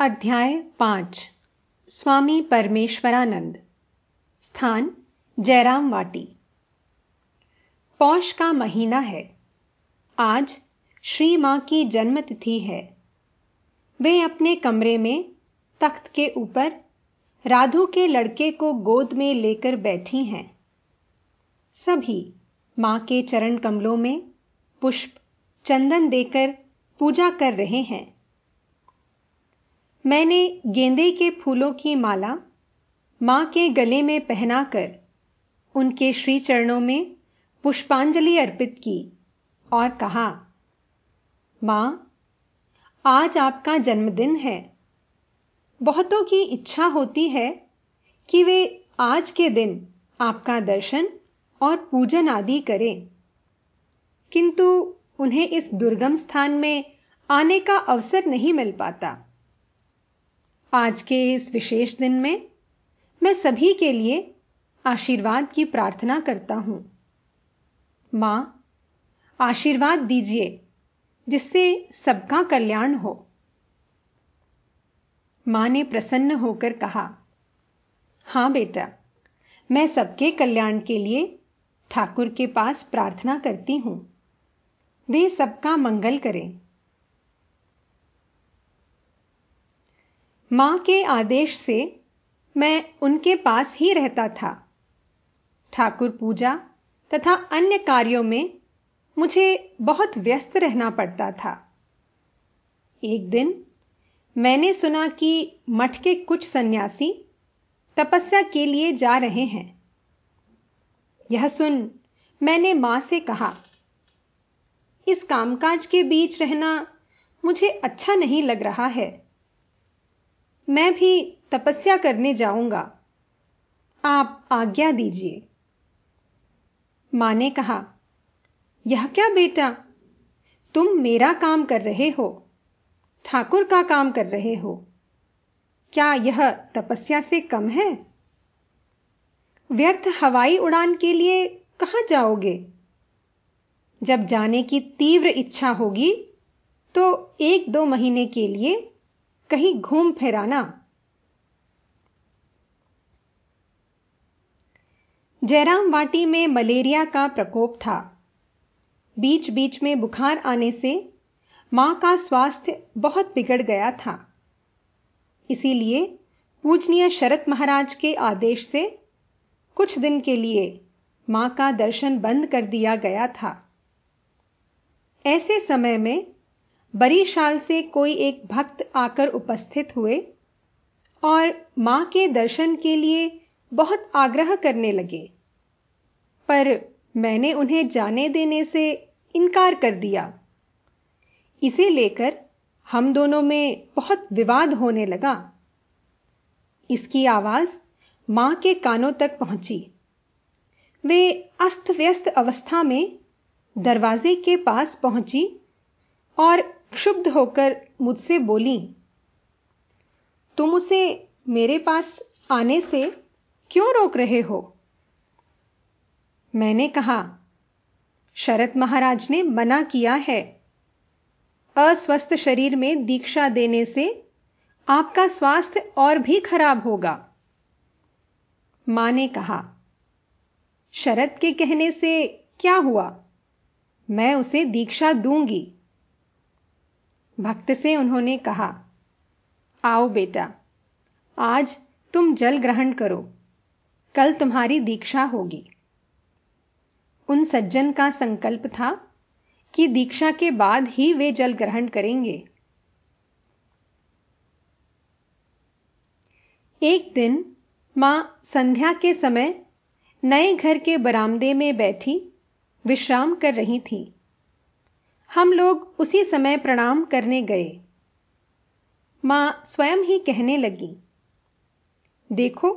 अध्याय पाँच। स्वामी परमेश्वरानंद। स्थान, जयराम वाटी। पौष का महीना है। आज श्री माँ की जन्मतिथि है। वे अपने कमरे में तख्त के ऊपर राधु के लड़के को गोद में लेकर बैठी हैं। सभी माँ के चरण कमलों में पुष्प, चंदन देकर पूजा कर रहे हैं। मैंने गेंदे के फूलों की माला माँ के गले में पहनाकर उनके श्री चरणों में पुष्पांजलि अर्पित की और कहा, माँ, आज आपका जन्मदिन है। बहुतों की इच्छा होती है कि वे आज के दिन आपका दर्शन और पूजन आदि करें। किंतु उन्हें इस दुर्गम स्थान में आने का अवसर नहीं मिल पाता। आज के इस विशेष दिन में मैं सभी के लिए आशीर्वाद की प्रार्थना करता हूँ। माँ, आशीर्वाद दीजिए, जिससे सबका कल्याण हो। माँ ने प्रसन्न होकर कहा, हाँ बेटा, मैं सबके कल्याण के लिए ठाकुर के पास प्रार्थना करती हूँ। वे सबका मंगल करें। माँ के आदेश से मैं उनके पास ही रहता था। ठाकुर पूजा तथा अन्य कार्यों में मुझे बहुत व्यस्त रहना पड़ता था। एक दिन मैंने सुना कि मठ के कुछ सन्यासी तपस्या के लिए जा रहे हैं। यह सुन मैंने माँ से कहा, इस कामकाज के बीच रहना मुझे अच्छा नहीं लग रहा है। मैं भी तपस्या करने जाऊँगा। आप आज्ञा दीजिए। माँ ने कहा, यह क्या बेटा? तुम मेरा काम कर रहे हो, ठाकुर का काम कर रहे हो। क्या यह तपस्या से कम है? व्यर्थ हवाई उड़ान के लिए कहाँ जाओगे? जब जाने की तीव्र इच्छा होगी तो एक दो महीने के लिए कहीं घूम फिराना। जयराम वाटी में मलेरिया का प्रकोप था। बीच बीच में बुखार आने से माँ का स्वास्थ्य बहुत बिगड़ गया था। इसीलिए पूजनीय शरत महाराज के आदेश से कुछ दिन के लिए माँ का दर्शन बंद कर दिया गया था। ऐसे समय में बरीशाल से कोई एक भक्त आकर उपस्थित हुए और माँ के दर्शन के लिए बहुत आग्रह करने लगे। पर मैंने उन्हें जाने देने से इनकार कर दिया। इसे लेकर हम दोनों में बहुत विवाद होने लगा। इसकी आवाज़ माँ के कानों तक पहुँची। वे अस्त व्यस्त अवस्था में दरवाजे के पास पहुँची और क्षुब्ध होकर मुझसे बोली, तुम उसे मेरे पास आने से क्यों रोक रहे हो? मैंने कहा, शरत महाराज ने मना किया है। अस्वस्थ शरीर में दीक्षा देने से आपका स्वास्थ्य और भी खराब होगा। माँ ने कहा शरद के कहने से क्या हुआ? मैं उसे दीक्षा दूँगी। भक्त से उन्होंने कहा, आओ बेटा, आज तुम जल ग्रहण करो, कल तुम्हारी दीक्षा होगी। उन सज्जन का संकल्प था कि दीक्षा के बाद ही वे जल ग्रहण करेंगे। एक दिन माँ संध्या के समय नए घर के बरामदे में बैठी, विश्राम कर रही थी। हम लोग उसी समय प्रणाम करने गए। माँ स्वयं ही कहने लगी, देखो,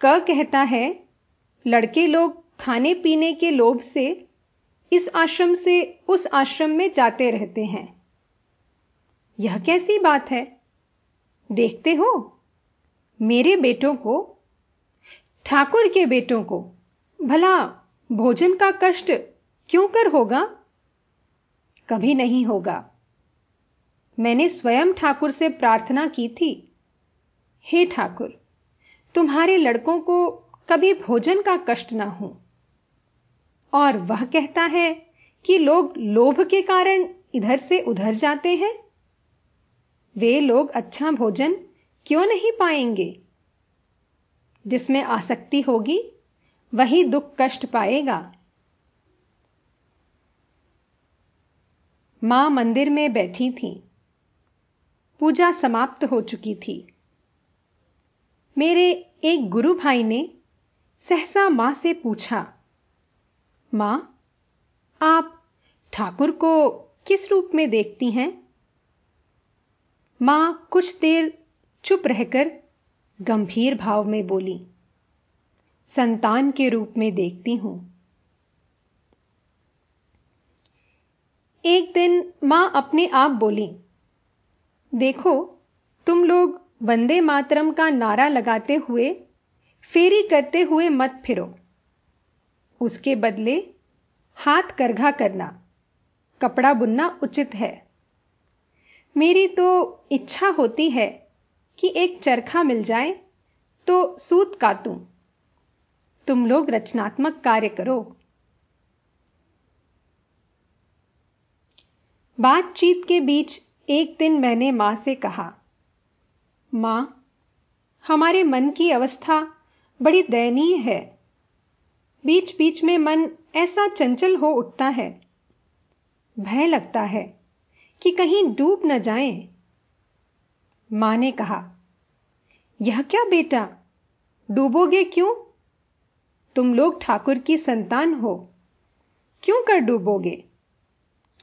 क कहता है, लड़के लोग खाने पीने के लोभ से इस आश्रम से उस आश्रम में जाते रहते हैं। यह कैसी बात है? देखते हो, मेरे बेटों को, ठाकुर के बेटों को, भला भोजन का कष्ट क्यों कर होगा? कभी नहीं होगा। मैंने स्वयं ठाकुर से प्रार्थना की थी। हे ठाकुर, तुम्हारे लड़कों को कभी भोजन का कष्ट ना हो। और वह कहता है कि लोग लोभ के कारण इधर से उधर जाते हैं। वे लोग अच्छा भोजन क्यों नहीं पाएँगे? जिसमें आसक्ति होगी, वही दुख कष्ट पाएगा। माँ मंदिर में बैठी थी। पूजा समाप्त हो चुकी थी। मेरे एक गुरु भाई ने सहसा माँ से पूछा, माँ, आप ठाकुर को किस रूप में देखती हैं? माँ कुछ देर चुप रहकर गंभीर भाव में बोली, संतान के रूप में देखती हूँ। एक दिन माँ अपने आप बोली, देखो, तुम लोग वंदे मातरम का नारा लगाते हुए, फेरी करते हुए मत फिरो। उसके बदले हाथ करघा करना, कपड़ा बुनना उचित है। मेरी तो इच्छा होती है कि एक चरखा मिल जाए तो सूत कातूं। तुम लोग रचनात्मक कार्य करो। बातचीत के बीच एक दिन मैंने माँ से कहा, माँ, हमारे मन की अवस्था बड़ी दयनीय है। बीच बीच में मन ऐसा चंचल हो उठता है। भय लगता है कि कहीं डूब न जाए। माँ ने कहा, यह क्या बेटा? डूबोगे क्यों? तुम लोग ठाकुर की संतान हो। क्यों कर डूबोगे?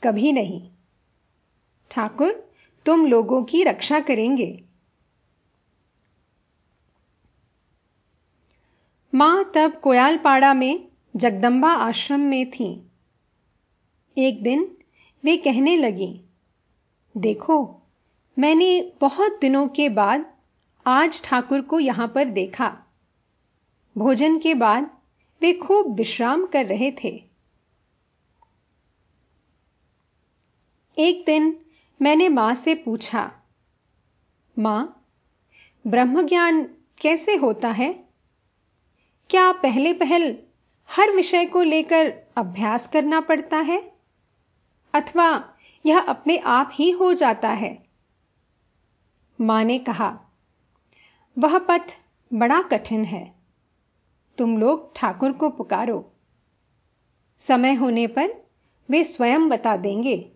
कभी नहीं। ठाकुर, तुम लोगों की रक्षा करेंगे। माँ तब कोयालपाड़ा में जगदंबा आश्रम में थी। एक दिन, वे कहने लगी, देखो, मैंने बहुत दिनों के बाद आज ठाकुर को यहाँ पर देखा। भोजन के बाद वे खूब विश्राम कर रहे थे। एक दिन मैंने माँ से पूछा, माँ ब्रह्म ज्ञान कैसे होता है? क्या पहले पहल हर विषय को लेकर अभ्यास करना पड़ता है? अथवा यह अपने आप ही हो जाता है? माँ ने कहा, वह पथ बड़ा कठिन है। तुम लोग ठाकुर को पुकारो। समय होने पर वे स्वयं बता देंगे।